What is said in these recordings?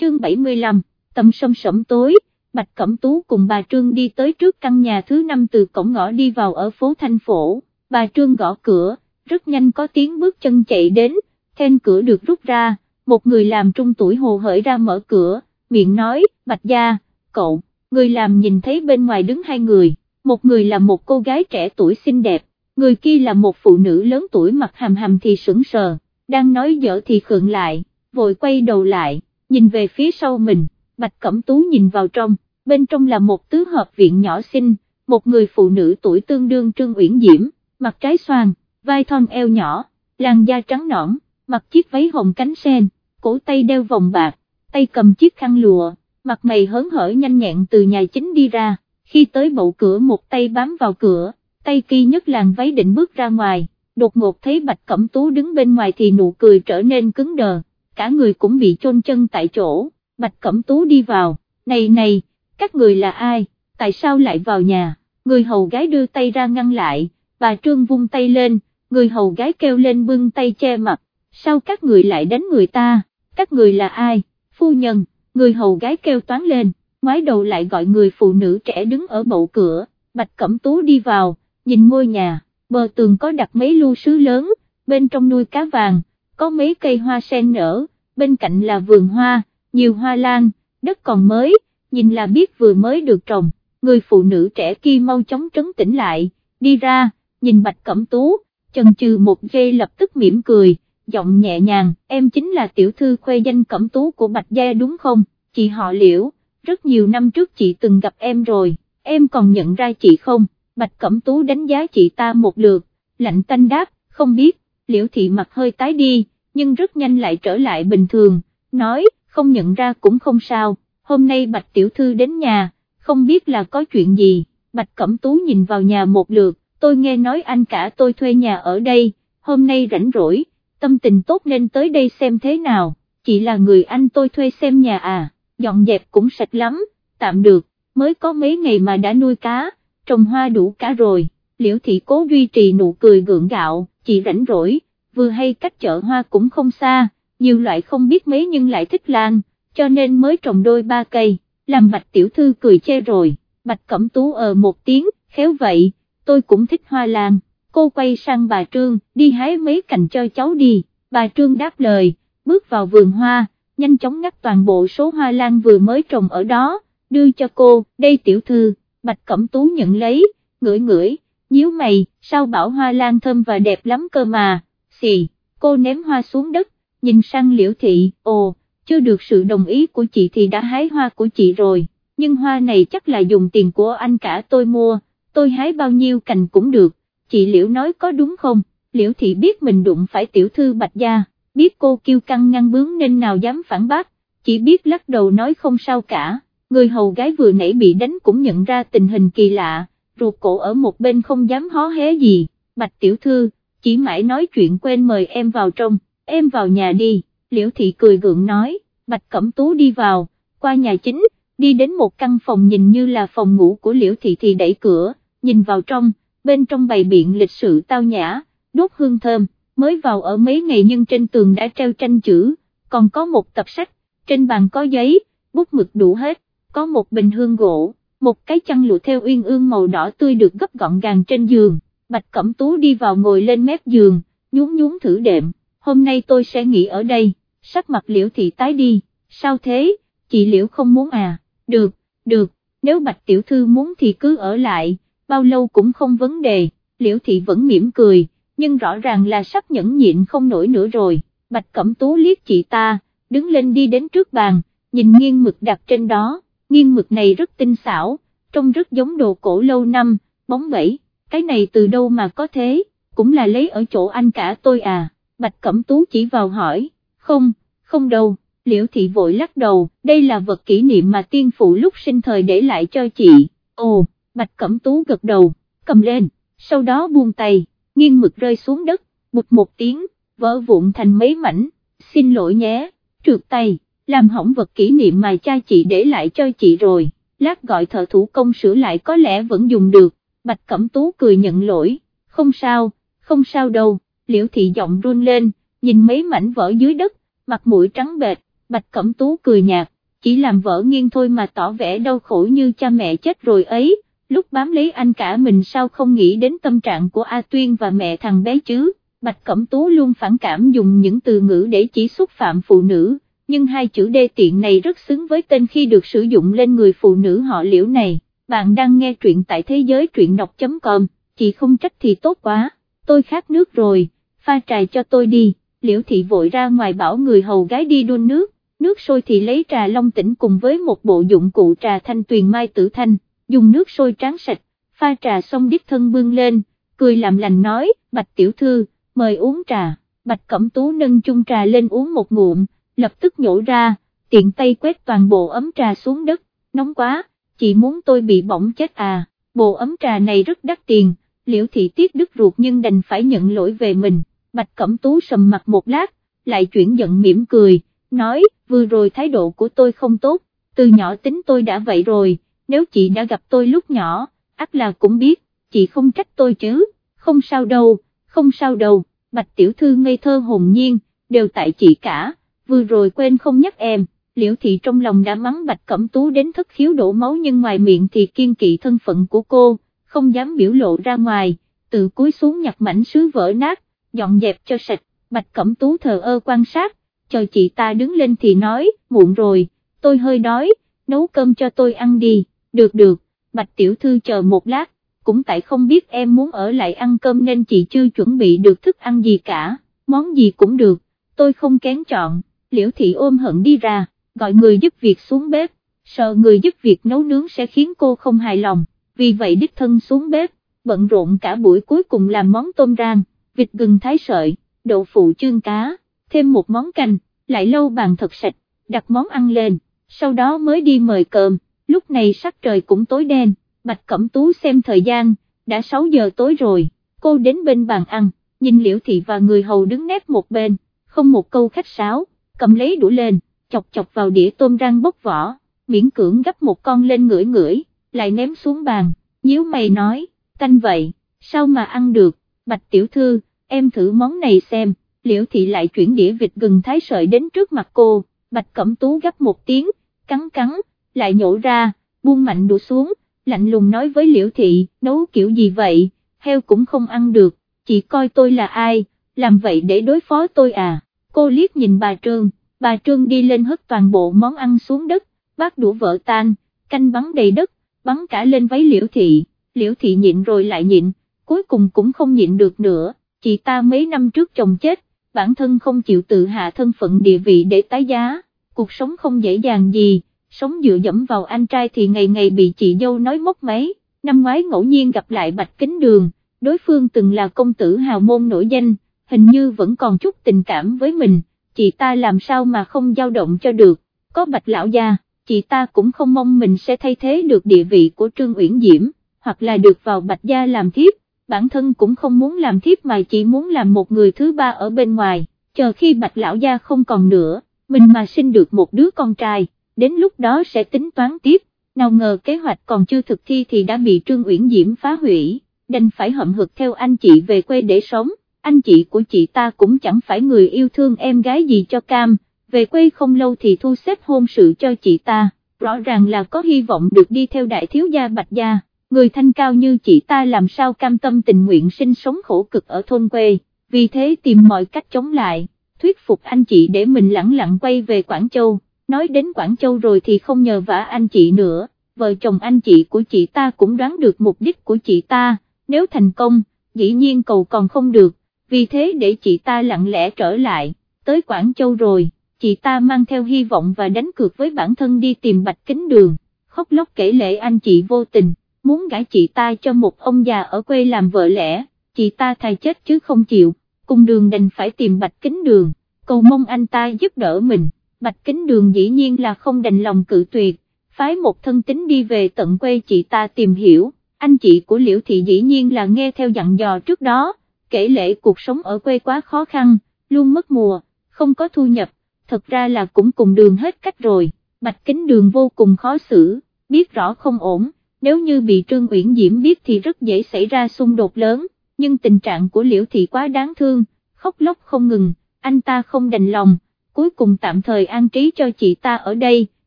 chương 75, tầm sâm sẩm tối, Bạch Cẩm Tú cùng bà Trương đi tới trước căn nhà thứ năm từ cổng ngõ đi vào ở phố Thanh Phổ, bà Trương gõ cửa, rất nhanh có tiếng bước chân chạy đến, then cửa được rút ra, một người làm trung tuổi hồ hởi ra mở cửa, miệng nói, Bạch Gia, cậu, người làm nhìn thấy bên ngoài đứng hai người, một người là một cô gái trẻ tuổi xinh đẹp, người kia là một phụ nữ lớn tuổi mặt hàm hàm thì sững sờ, đang nói dở thì khượng lại, vội quay đầu lại, nhìn về phía sau mình, Bạch Cẩm Tú nhìn vào trong, bên trong là một tứ hợp viện nhỏ xinh, một người phụ nữ tuổi tương đương Trương Uyển Diễm, mặt trái xoan, vai thon eo nhỏ, làn da trắng nõn, mặc chiếc váy hồng cánh sen, cổ tay đeo vòng bạc, tay cầm chiếc khăn lụa, mặt mày hớn hở nhanh nhẹn từ nhà chính đi ra, khi tới bậu cửa một tay bám vào cửa, tay kia nhấc làn váy định bước ra ngoài, đột ngột thấy Bạch Cẩm Tú đứng bên ngoài thì nụ cười trở nên cứng đờ, cả người cũng bị chôn chân tại chỗ, Bạch Cẩm Tú đi vào, này này, các người là ai, tại sao lại vào nhà, người hầu gái đưa tay ra ngăn lại, bà Trương vung tay lên, người hầu gái kêu lên bưng tay che mặt, sao các người lại đánh người ta, các người là ai, phu nhân, người hầu gái kêu toán lên, ngoái đầu lại gọi người phụ nữ trẻ đứng ở bậu cửa, Bạch Cẩm Tú đi vào, nhìn ngôi nhà, bờ tường có đặt mấy lưu sứ lớn, bên trong nuôi cá vàng, có mấy cây hoa sen nở, bên cạnh là vườn hoa, nhiều hoa lan, đất còn mới, nhìn là biết vừa mới được trồng, người phụ nữ trẻ kia mau chóng trấn tĩnh lại, đi ra, nhìn Bạch Cẩm Tú, chần chừ một giây lập tức mỉm cười, giọng nhẹ nhàng, em chính là tiểu thư khoe danh Cẩm Tú của Bạch Gia đúng không, chị họ liễu, rất nhiều năm trước chị từng gặp em rồi, em còn nhận ra chị không, Bạch Cẩm Tú đánh giá chị ta một lượt, lạnh tanh đáp, không biết, liễu thị mặt hơi tái đi, nhưng rất nhanh lại trở lại bình thường, nói, không nhận ra cũng không sao, hôm nay Bạch Tiểu Thư đến nhà, không biết là có chuyện gì, Bạch Cẩm Tú nhìn vào nhà một lượt, tôi nghe nói anh cả tôi thuê nhà ở đây, hôm nay rảnh rỗi, tâm tình tốt nên tới đây xem thế nào, chỉ là người anh tôi thuê xem nhà à, dọn dẹp cũng sạch lắm, tạm được, mới có mấy ngày mà đã nuôi cá, trồng hoa đủ cả rồi, liễu thị cố duy trì nụ cười gượng gạo, chị rảnh rỗi, vừa hay cách chợ hoa cũng không xa, nhiều loại không biết mấy nhưng lại thích lan, cho nên mới trồng đôi ba cây, làm bạch tiểu thư cười chê rồi, bạch cẩm tú ờ một tiếng, khéo vậy, tôi cũng thích hoa lan, cô quay sang bà Trương, đi hái mấy cành cho cháu đi, bà Trương đáp lời, bước vào vườn hoa, nhanh chóng ngắt toàn bộ số hoa lan vừa mới trồng ở đó, đưa cho cô, đây tiểu thư, bạch cẩm tú nhận lấy, ngửi ngửi, nhíu mày, sao bảo hoa lan thơm và đẹp lắm cơ mà, xì, cô ném hoa xuống đất, nhìn sang liễu thị, ồ, chưa được sự đồng ý của chị thì đã hái hoa của chị rồi, nhưng hoa này chắc là dùng tiền của anh cả tôi mua, tôi hái bao nhiêu cành cũng được, chị liễu nói có đúng không, liễu thị biết mình đụng phải tiểu thư bạch gia, biết cô kiêu căng ngăn bướng nên nào dám phản bác, chỉ biết lắc đầu nói không sao cả, người hầu gái vừa nãy bị đánh cũng nhận ra tình hình kỳ lạ, ruột cổ ở một bên không dám hó hé gì, bạch tiểu thư, chỉ mãi nói chuyện quên mời em vào trong, em vào nhà đi, liễu thị cười gượng nói, bạch cẩm tú đi vào, qua nhà chính, đi đến một căn phòng nhìn như là phòng ngủ của liễu thị thì đẩy cửa, nhìn vào trong, bên trong bày biện lịch sự tao nhã, đốt hương thơm, mới vào ở mấy ngày nhưng trên tường đã treo tranh chữ, còn có một tập sách, trên bàn có giấy, bút mực đủ hết, có một bình hương gỗ, một cái chăn lụa theo uyên ương màu đỏ tươi được gấp gọn gàng trên giường, Bạch Cẩm Tú đi vào ngồi lên mép giường, nhún nhún thử đệm, hôm nay tôi sẽ nghỉ ở đây, sắc mặt liễu thị tái đi, sao thế, chị liễu không muốn à, được, được, nếu Bạch Tiểu Thư muốn thì cứ ở lại, bao lâu cũng không vấn đề, liễu thị vẫn mỉm cười, nhưng rõ ràng là sắp nhẫn nhịn không nổi nữa rồi, Bạch Cẩm Tú liếc chị ta, đứng lên đi đến trước bàn, nhìn nghiêng mực đặt trên đó, nghiêng mực này rất tinh xảo, trông rất giống đồ cổ lâu năm, bóng bẩy, cái này từ đâu mà có thế, cũng là lấy ở chỗ anh cả tôi à, Bạch Cẩm Tú chỉ vào hỏi, không, không đâu, liễu thị vội lắc đầu, đây là vật kỷ niệm mà tiên phụ lúc sinh thời để lại cho chị, ồ, Bạch Cẩm Tú gật đầu, cầm lên, sau đó buông tay, nghiêng mực rơi xuống đất, bụt một tiếng, vỡ vụn thành mấy mảnh, xin lỗi nhé, trượt tay, làm hỏng vật kỷ niệm mà cha chị để lại cho chị rồi, lát gọi thợ thủ công sửa lại có lẽ vẫn dùng được, Bạch Cẩm Tú cười nhận lỗi, không sao, không sao đâu, liễu thị giọng run lên, nhìn mấy mảnh vỡ dưới đất, mặt mũi trắng bệch, Bạch Cẩm Tú cười nhạt, chỉ làm vỡ nghiêng thôi mà tỏ vẻ đau khổ như cha mẹ chết rồi ấy, lúc bám lấy anh cả mình sao không nghĩ đến tâm trạng của A Tuyên và mẹ thằng bé chứ, Bạch Cẩm Tú luôn phản cảm dùng những từ ngữ để chỉ xúc phạm phụ nữ, nhưng hai chữ đê tiện này rất xứng với tên khi được sử dụng lên người phụ nữ họ liễu này, bạn đang nghe truyện tại thế giới truyện đọc.com, chị không trách thì tốt quá, tôi khát nước rồi, pha trà cho tôi đi, liễu thị vội ra ngoài bảo người hầu gái đi đun nước, nước sôi thì lấy trà long tỉnh cùng với một bộ dụng cụ trà thanh tuyền mai tử thanh, dùng nước sôi tráng sạch, pha trà xong đích thân bưng lên, cười làm lành nói, bạch tiểu thư, mời uống trà, bạch cẩm tú nâng chung trà lên uống một ngụm, lập tức nhổ ra, tiện tay quét toàn bộ ấm trà xuống đất, nóng quá, chị muốn tôi bị bỏng chết à, bộ ấm trà này rất đắt tiền, liễu thị tiếc đứt ruột nhưng đành phải nhận lỗi về mình, bạch cẩm tú sầm mặt một lát, lại chuyển giận mỉm cười, nói, vừa rồi thái độ của tôi không tốt, từ nhỏ tính tôi đã vậy rồi, nếu chị đã gặp tôi lúc nhỏ, ắt là cũng biết, chị không trách tôi chứ, không sao đâu, không sao đâu, bạch tiểu thư ngây thơ hồn nhiên, đều tại chị cả, vừa rồi quên không nhắc em, liễu thị trong lòng đã mắng bạch cẩm tú đến thất khiếu đổ máu nhưng ngoài miệng thì kiên kỵ thân phận của cô, không dám biểu lộ ra ngoài, tự cúi xuống nhặt mảnh sứ vỡ nát, dọn dẹp cho sạch, bạch cẩm tú thờ ơ quan sát, chờ chị ta đứng lên thì nói, muộn rồi, tôi hơi đói, nấu cơm cho tôi ăn đi, được được, bạch tiểu thư chờ một lát, cũng tại không biết em muốn ở lại ăn cơm nên chị chưa chuẩn bị được thức ăn gì cả, món gì cũng được, tôi không kén chọn, liễu thị ôm hận đi ra, gọi người giúp việc xuống bếp, sợ người giúp việc nấu nướng sẽ khiến cô không hài lòng, vì vậy đích thân xuống bếp, bận rộn cả buổi cuối cùng làm món tôm rang, vịt gừng thái sợi, đậu phụ chương cá thêm một món canh, lại lâu bàn thật sạch, đặt món ăn lên, sau đó mới đi mời cơm, lúc này sắc trời cũng tối đen, Bạch Cẩm Tú xem thời gian, đã 6 giờ tối rồi, cô đến bên bàn ăn, nhìn Liễu Thị và người hầu đứng nép một bên, không một câu khách sáo, cầm lấy đũa lên, chọc chọc vào đĩa tôm rang bốc vỏ, miễn cưỡng gấp một con lên ngửi ngửi, lại ném xuống bàn, nhíu mày nói, canh vậy, sao mà ăn được, Bạch Tiểu Thư, em thử món này xem. Liễu thị lại chuyển đĩa vịt gừng thái sợi đến trước mặt cô, bạch cẩm tú gấp một tiếng, cắn cắn, lại nhổ ra, buông mạnh đũa xuống, lạnh lùng nói với liễu thị, nấu kiểu gì vậy, heo cũng không ăn được, chị coi tôi là ai, làm vậy để đối phó tôi à, cô liếc nhìn bà Trương, bà Trương đi lên hất toàn bộ món ăn xuống đất, bát đũa vỡ tan, canh bắn đầy đất, bắn cả lên váy liễu thị, liễu thị nhịn rồi lại nhịn, cuối cùng cũng không nhịn được nữa, chị ta mấy năm trước chồng chết, bản thân không chịu tự hạ thân phận địa vị để tái giá, cuộc sống không dễ dàng gì, sống dựa dẫm vào anh trai thì ngày ngày bị chị dâu nói móc máy, năm ngoái ngẫu nhiên gặp lại Bạch Kính Đường, đối phương từng là công tử hào môn nổi danh, hình như vẫn còn chút tình cảm với mình, chị ta làm sao mà không dao động cho được, có Bạch Lão Gia, chị ta cũng không mong mình sẽ thay thế được địa vị của Trương Uyển Diễm, hoặc là được vào Bạch Gia làm thiếp bản thân cũng không muốn làm thiếp mà chỉ muốn làm một người thứ ba ở bên ngoài, chờ khi bạch lão gia không còn nữa, mình mà sinh được một đứa con trai, đến lúc đó sẽ tính toán tiếp, nào ngờ kế hoạch còn chưa thực thi thì đã bị Trương Uyển Diễm phá hủy, đành phải hậm hực theo anh chị về quê để sống, anh chị của chị ta cũng chẳng phải người yêu thương em gái gì cho cam, về quê không lâu thì thu xếp hôn sự cho chị ta, rõ ràng là có hy vọng được đi theo đại thiếu gia bạch gia người thanh cao như chị ta làm sao cam tâm tình nguyện sinh sống khổ cực ở thôn quê, vì thế tìm mọi cách chống lại, thuyết phục anh chị để mình lặng lặng quay về Quảng Châu, nói đến Quảng Châu rồi thì không nhờ vả anh chị nữa, vợ chồng anh chị của chị ta cũng đoán được mục đích của chị ta, nếu thành công, dĩ nhiên cầu còn không được, vì thế để chị ta lặng lẽ trở lại, tới Quảng Châu rồi, chị ta mang theo hy vọng và đánh cược với bản thân đi tìm Bạch Kính Đường, khóc lóc kể lệ anh chị vô tình muốn gả chị ta cho một ông già ở quê làm vợ lẽ, chị ta thay chết chứ không chịu, cùng đường đành phải tìm bạch kính đường, cầu mong anh ta giúp đỡ mình, bạch kính đường dĩ nhiên là không đành lòng cự tuyệt, phái một thân tính đi về tận quê chị ta tìm hiểu, anh chị của Liễu Thị dĩ nhiên là nghe theo dặn dò trước đó, kể lệ cuộc sống ở quê quá khó khăn, luôn mất mùa, không có thu nhập, thật ra là cũng cùng đường hết cách rồi, bạch kính đường vô cùng khó xử, biết rõ không ổn nếu như bị Trương Uyển Diễm biết thì rất dễ xảy ra xung đột lớn, nhưng tình trạng của Liễu Thị quá đáng thương, khóc lóc không ngừng, anh ta không đành lòng, cuối cùng tạm thời an trí cho chị ta ở đây,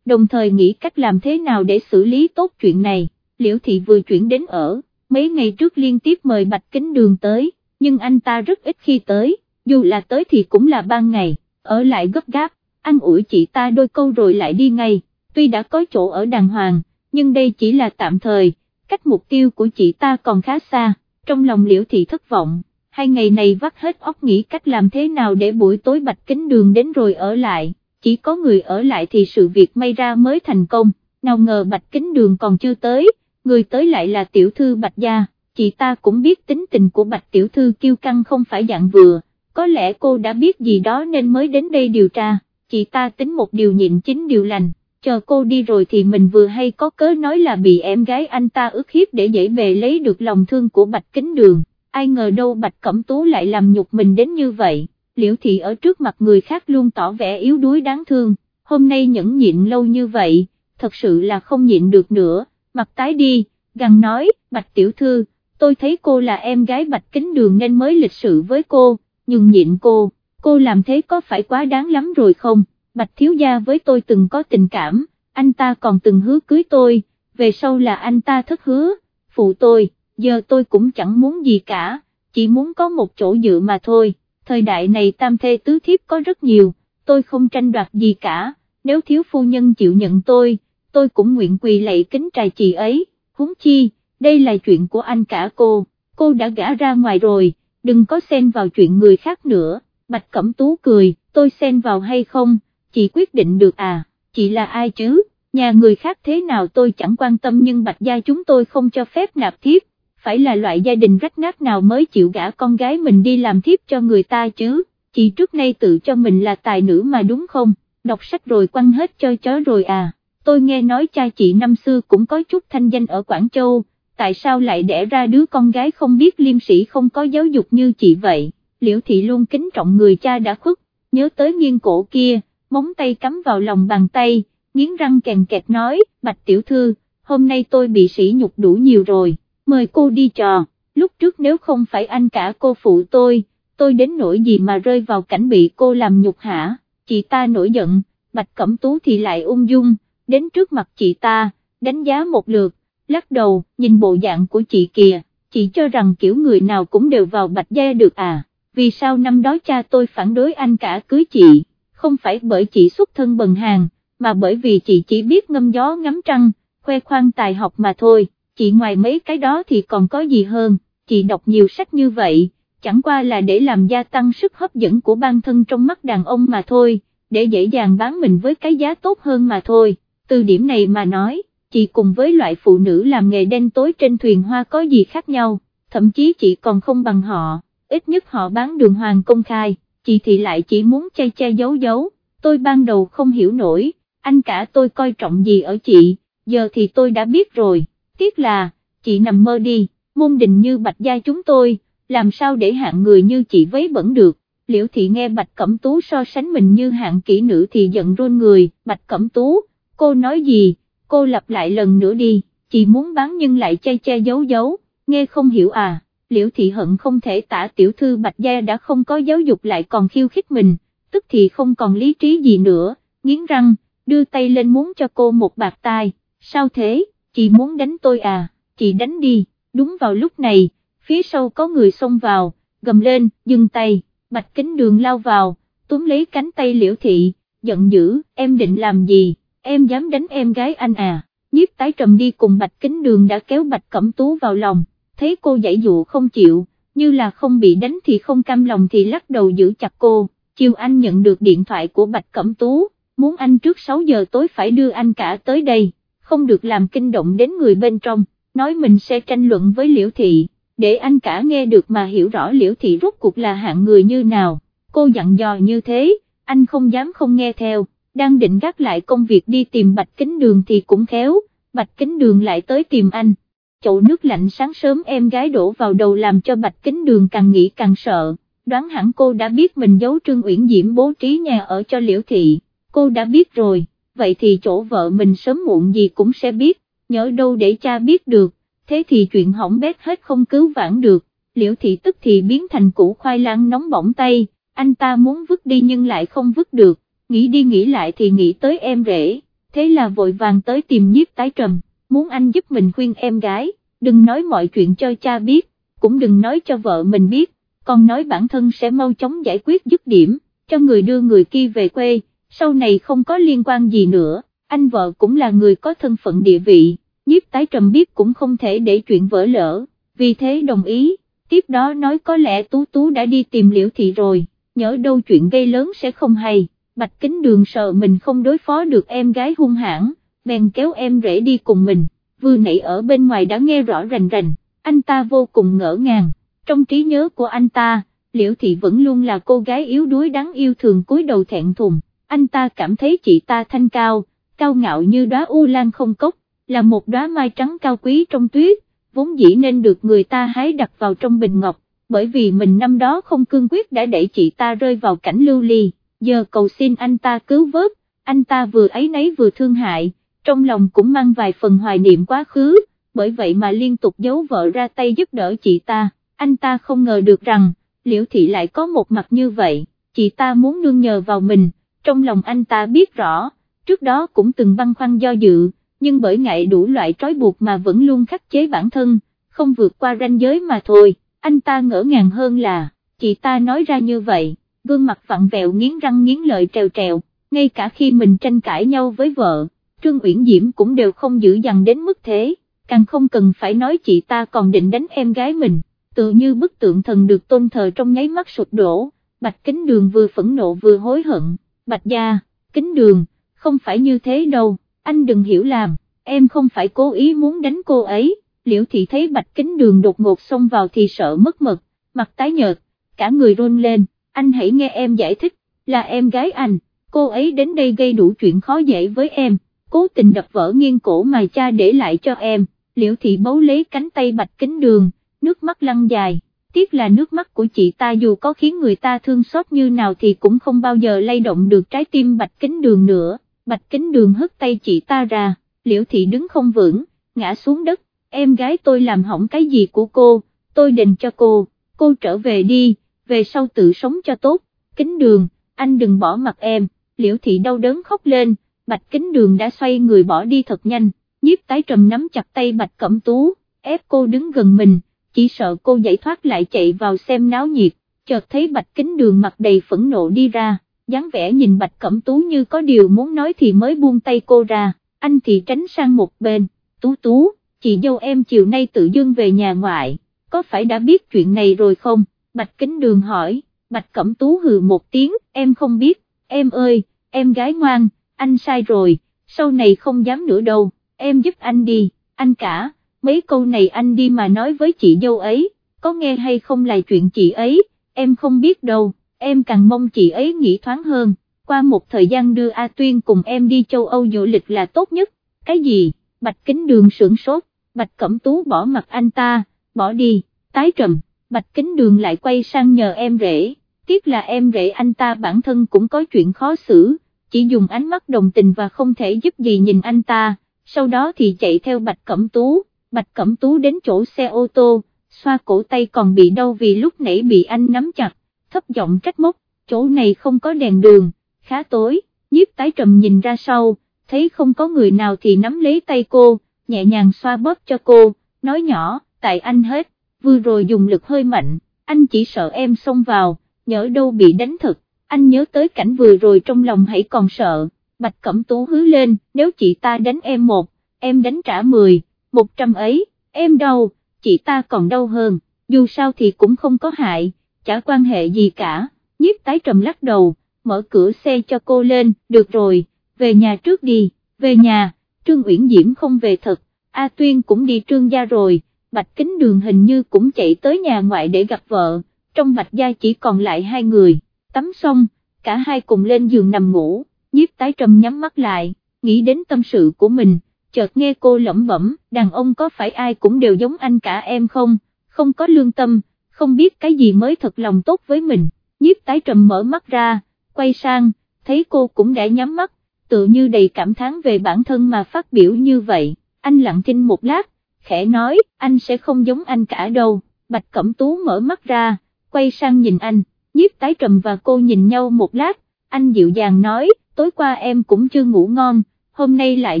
đồng thời nghĩ cách làm thế nào để xử lý tốt chuyện này, liễu thị vừa chuyển đến ở, mấy ngày trước liên tiếp mời Bạch Kính Đường tới, nhưng anh ta rất ít khi tới, dù là tới thì cũng là ban ngày, ở lại gấp gáp, ăn ủi chị ta đôi câu rồi lại đi ngay, tuy đã có chỗ ở đàng hoàng, nhưng đây chỉ là tạm thời, cách mục tiêu của chị ta còn khá xa, trong lòng liễu thị thất vọng, hai ngày này vắt hết óc nghĩ cách làm thế nào để buổi tối Bạch Kính Đường đến rồi ở lại, chỉ có người ở lại thì sự việc may ra mới thành công, nào ngờ Bạch Kính Đường còn chưa tới, người tới lại là tiểu thư Bạch Gia, chị ta cũng biết tính tình của Bạch tiểu thư kiêu căng không phải dạng vừa, có lẽ cô đã biết gì đó nên mới đến đây điều tra, chị ta tính một điều nhịn chính điều lành, chờ cô đi rồi thì mình vừa hay có cớ nói là bị em gái anh ta ức hiếp để dễ bề lấy được lòng thương của Bạch Kính Đường, ai ngờ đâu Bạch Cẩm Tú lại làm nhục mình đến như vậy, liễu thị ở trước mặt người khác luôn tỏ vẻ yếu đuối đáng thương, hôm nay nhẫn nhịn lâu như vậy, thật sự là không nhịn được nữa. Mặt tái đi, gằn nói, Bạch Tiểu Thư, tôi thấy cô là em gái Bạch Kính Đường nên mới lịch sự với cô, nhưng nhịn cô, cô làm thế có phải quá đáng lắm rồi không, Bạch Thiếu Gia với tôi từng có tình cảm, anh ta còn từng hứa cưới tôi, về sau là anh ta thất hứa, phụ tôi, giờ tôi cũng chẳng muốn gì cả, chỉ muốn có một chỗ dựa mà thôi, thời đại này tam thê tứ thiếp có rất nhiều, tôi không tranh đoạt gì cả, nếu thiếu phu nhân chịu nhận tôi, tôi cũng nguyện quỳ lạy kính trài chị ấy, huống chi, đây là chuyện của anh cả cô, cô đã gã ra ngoài rồi, đừng có xen vào chuyện người khác nữa, Bạch Cẩm Tú cười, tôi xen vào hay không, chị quyết định được à, chị là ai chứ, nhà người khác thế nào tôi chẳng quan tâm nhưng Bạch gia chúng tôi không cho phép nạp thiếp, phải là loại gia đình rách nát nào mới chịu gả con gái mình đi làm thiếp cho người ta chứ, chị trước nay tự cho mình là tài nữ mà đúng không, đọc sách rồi quăng hết cho chó rồi à? Tôi nghe nói cha chị năm xưa cũng có chút thanh danh ở Quảng Châu, tại sao lại đẻ ra đứa con gái không biết liêm sĩ không có giáo dục như chị vậy, liễu thị luôn kính trọng người cha đã khuất, nhớ tới nghiêng cổ kia, móng tay cắm vào lòng bàn tay, nghiến răng kèn kẹt nói, bạch tiểu thư, hôm nay tôi bị sỉ nhục đủ nhiều rồi, mời cô đi trò, lúc trước nếu không phải anh cả cô phụ tôi, tôi đến nỗi gì mà rơi vào cảnh bị cô làm nhục hả, chị ta nổi giận, bạch cẩm tú thì lại ung dung đến trước mặt chị ta, đánh giá một lượt, lắc đầu, nhìn bộ dạng của chị kìa, chị cho rằng kiểu người nào cũng đều vào bạch gia được à, vì sao năm đó cha tôi phản đối anh cả cưới chị, không phải bởi chị xuất thân bần hàng, mà bởi vì chị chỉ biết ngâm gió ngắm trăng, khoe khoang tài học mà thôi, chị ngoài mấy cái đó thì còn có gì hơn, chị đọc nhiều sách như vậy, chẳng qua là để làm gia tăng sức hấp dẫn của bản thân trong mắt đàn ông mà thôi, để dễ dàng bán mình với cái giá tốt hơn mà thôi từ điểm này mà nói, chị cùng với loại phụ nữ làm nghề đen tối trên thuyền hoa có gì khác nhau, thậm chí chị còn không bằng họ, ít nhất họ bán đường hoàng công khai, chị thì lại chỉ muốn che che giấu giấu, tôi ban đầu không hiểu nổi, anh cả tôi coi trọng gì ở chị, giờ thì tôi đã biết rồi, tiếc là, chị nằm mơ đi, môn đình như bạch gia chúng tôi, làm sao để hạng người như chị vấy bẩn được. Liễu thị nghe Bạch Cẩm Tú so sánh mình như hạng kỹ nữ thì giận run người, Bạch Cẩm Tú, cô nói gì, cô lặp lại lần nữa đi, chị muốn bán nhưng lại che che giấu giấu, nghe không hiểu à, liễu thị hận không thể tả tiểu thư bạch gia đã không có giáo dục lại còn khiêu khích mình, tức thì không còn lý trí gì nữa, nghiến răng, đưa tay lên muốn cho cô một bạc tai, sao thế, chị muốn đánh tôi à, chị đánh đi, đúng vào lúc này, phía sau có người xông vào, gầm lên, dừng tay, bạch kính đường lao vào, túm lấy cánh tay liễu thị, giận dữ, em định làm gì? Em dám đánh em gái anh à, nhiếp tái trầm đi cùng bạch kính đường đã kéo bạch cẩm tú vào lòng, thấy cô dãy dụ không chịu, như là không bị đánh thì không cam lòng thì lắc đầu giữ chặt cô, chiều anh nhận được điện thoại của bạch cẩm tú, muốn anh trước 6 giờ tối phải đưa anh cả tới đây, không được làm kinh động đến người bên trong, nói mình sẽ tranh luận với liễu thị, để anh cả nghe được mà hiểu rõ liễu thị rốt cuộc là hạng người như nào, cô dặn dò như thế, anh không dám không nghe theo đang định gác lại công việc đi tìm Bạch Kính Đường thì cũng khéo, Bạch Kính Đường lại tới tìm anh. Chậu nước lạnh sáng sớm em gái đổ vào đầu làm cho Bạch Kính Đường càng nghĩ càng sợ, đoán hẳn cô đã biết mình giấu Trương Uyển Diễm bố trí nhà ở cho Liễu Thị, cô đã biết rồi, vậy thì chỗ vợ mình sớm muộn gì cũng sẽ biết, nhớ đâu để cha biết được, thế thì chuyện hỏng bét hết không cứu vãn được, Liễu Thị tức thì biến thành củ khoai lang nóng bỏng tay, anh ta muốn vứt đi nhưng lại không vứt được nghĩ đi nghĩ lại thì nghĩ tới em rể, thế là vội vàng tới tìm nhiếp tái trầm, muốn anh giúp mình khuyên em gái, đừng nói mọi chuyện cho cha biết, cũng đừng nói cho vợ mình biết, còn nói bản thân sẽ mau chóng giải quyết dứt điểm, cho người đưa người kia về quê, sau này không có liên quan gì nữa, anh vợ cũng là người có thân phận địa vị, nhiếp tái trầm biết cũng không thể để chuyện vỡ lỡ, vì thế đồng ý, tiếp đó nói có lẽ Tú Tú đã đi tìm liễu thị rồi, nhớ đâu chuyện gây lớn sẽ không hay, bạch kính đường sợ mình không đối phó được em gái hung hãn, bèn kéo em rể đi cùng mình, vừa nãy ở bên ngoài đã nghe rõ rành rành, anh ta vô cùng ngỡ ngàng, trong trí nhớ của anh ta, liễu thị vẫn luôn là cô gái yếu đuối đáng yêu thường cúi đầu thẹn thùng, anh ta cảm thấy chị ta thanh cao, cao ngạo như đóa u lan không cốc, là một đóa mai trắng cao quý trong tuyết, vốn dĩ nên được người ta hái đặt vào trong bình ngọc, bởi vì mình năm đó không cương quyết đã đẩy chị ta rơi vào cảnh lưu ly, giờ cầu xin anh ta cứu vớt, anh ta vừa ấy nấy vừa thương hại, trong lòng cũng mang vài phần hoài niệm quá khứ, bởi vậy mà liên tục giấu vợ ra tay giúp đỡ chị ta, anh ta không ngờ được rằng, liễu thị lại có một mặt như vậy, chị ta muốn nương nhờ vào mình, trong lòng anh ta biết rõ, trước đó cũng từng băn khoăn do dự, nhưng bởi ngại đủ loại trói buộc mà vẫn luôn khắc chế bản thân, không vượt qua ranh giới mà thôi, anh ta ngỡ ngàng hơn là, chị ta nói ra như vậy, gương mặt vặn vẹo nghiến răng nghiến lợi trèo trèo, ngay cả khi mình tranh cãi nhau với vợ, Trương Uyển Diễm cũng đều không giữ dằn đến mức thế, càng không cần phải nói chị ta còn định đánh em gái mình, tự như bức tượng thần được tôn thờ trong nháy mắt sụp đổ, Bạch Kính Đường vừa phẫn nộ vừa hối hận, Bạch Gia, Kính Đường, không phải như thế đâu anh đừng hiểu làm, em không phải cố ý muốn đánh cô ấy, liễu thị thấy bạch kính đường đột ngột xông vào thì sợ mất mật, mặt tái nhợt, cả người run lên, anh hãy nghe em giải thích, là em gái anh, cô ấy đến đây gây đủ chuyện khó dễ với em, cố tình đập vỡ nghiêng cổ mà cha để lại cho em, liễu thị bấu lấy cánh tay bạch kính đường, nước mắt lăn dài. Tiếc là nước mắt của chị ta dù có khiến người ta thương xót như nào thì cũng không bao giờ lay động được trái tim bạch kính đường nữa bạch kính đường hất tay chị ta ra, liễu thị đứng không vững, ngã xuống đất, em gái tôi làm hỏng cái gì của cô, tôi đền cho cô, cô trở về đi, về sau tự sống cho tốt, kính đường, anh đừng bỏ mặt em, liễu thị đau đớn khóc lên, bạch kính đường đã xoay người bỏ đi thật nhanh, nhiếp tái trầm nắm chặt tay bạch cẩm tú, ép cô đứng gần mình, chỉ sợ cô giải thoát lại chạy vào xem náo nhiệt, chợt thấy bạch kính đường mặt đầy phẫn nộ đi ra dáng vẻ nhìn Bạch Cẩm Tú như có điều muốn nói thì mới buông tay cô ra, anh thì tránh sang một bên, Tú Tú, chị dâu em chiều nay tự dưng về nhà ngoại, có phải đã biết chuyện này rồi không, Bạch Kính Đường hỏi, Bạch Cẩm Tú hừ một tiếng, em không biết, em ơi, em gái ngoan, anh sai rồi, sau này không dám nữa đâu, em giúp anh đi, anh cả, mấy câu này anh đi mà nói với chị dâu ấy, có nghe hay không là chuyện chị ấy, em không biết đâu. Em càng mong chị ấy nghĩ thoáng hơn, qua một thời gian đưa A Tuyên cùng em đi châu Âu du lịch là tốt nhất, cái gì, Bạch Kính Đường sưởng sốt, Bạch Cẩm Tú bỏ mặt anh ta, bỏ đi, tái trầm, Bạch Kính Đường lại quay sang nhờ em rể, tiếc là em rể anh ta bản thân cũng có chuyện khó xử, chỉ dùng ánh mắt đồng tình và không thể giúp gì nhìn anh ta, sau đó thì chạy theo Bạch Cẩm Tú, Bạch Cẩm Tú đến chỗ xe ô tô, xoa cổ tay còn bị đau vì lúc nãy bị anh nắm chặt thấp giọng trách móc, chỗ này không có đèn đường, khá tối, nhiếp tái trầm nhìn ra sau, thấy không có người nào thì nắm lấy tay cô, nhẹ nhàng xoa bóp cho cô, nói nhỏ, tại anh hết, vừa rồi dùng lực hơi mạnh, anh chỉ sợ em xông vào, nhỡ đâu bị đánh thật, anh nhớ tới cảnh vừa rồi trong lòng hãy còn sợ, bạch cẩm tú hứa lên, nếu chị ta đánh em một, em đánh trả mười, một trăm ấy, em đau, chị ta còn đau hơn, dù sao thì cũng không có hại chả quan hệ gì cả, nhiếp tái trầm lắc đầu, mở cửa xe cho cô lên, được rồi, về nhà trước đi, về nhà, Trương Uyển Diễm không về thật, A Tuyên cũng đi trương gia rồi, Bạch Kính Đường hình như cũng chạy tới nhà ngoại để gặp vợ, trong Bạch gia chỉ còn lại hai người, tắm xong, cả hai cùng lên giường nằm ngủ, nhiếp tái trầm nhắm mắt lại, nghĩ đến tâm sự của mình, chợt nghe cô lẩm bẩm, đàn ông có phải ai cũng đều giống anh cả em không, không có lương tâm, không biết cái gì mới thật lòng tốt với mình, nhiếp tái trầm mở mắt ra, quay sang, thấy cô cũng đã nhắm mắt, tự như đầy cảm thán về bản thân mà phát biểu như vậy, anh lặng thinh một lát, khẽ nói, anh sẽ không giống anh cả đâu, Bạch Cẩm Tú mở mắt ra, quay sang nhìn anh, nhiếp tái trầm và cô nhìn nhau một lát, anh dịu dàng nói, tối qua em cũng chưa ngủ ngon, hôm nay lại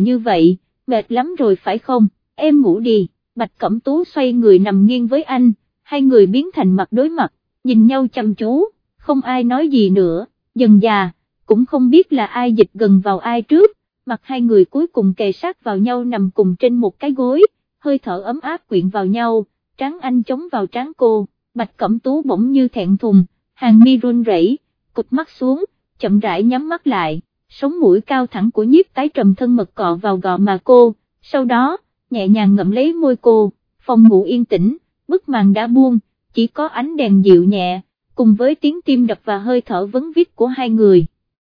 như vậy, mệt lắm rồi phải không, em ngủ đi, Bạch Cẩm Tú xoay người nằm nghiêng với anh, hai người biến thành mặt đối mặt, nhìn nhau chăm chú, không ai nói gì nữa, dần già, cũng không biết là ai dịch gần vào ai trước, mặt hai người cuối cùng kề sát vào nhau nằm cùng trên một cái gối, hơi thở ấm áp quyện vào nhau, tráng anh chống vào tráng cô, Bạch Cẩm Tú bỗng như thẹn thùng, hàng mi run rẩy, cụt mắt xuống, chậm rãi nhắm mắt lại, sống mũi cao thẳng của nhiếp tái trầm thân mật cọ vào gò mà cô, sau đó, nhẹ nhàng ngậm lấy môi cô, phòng ngủ yên tĩnh, bức màn đã buông, chỉ có ánh đèn dịu nhẹ, cùng với tiếng tim đập và hơi thở vấn vít của hai người.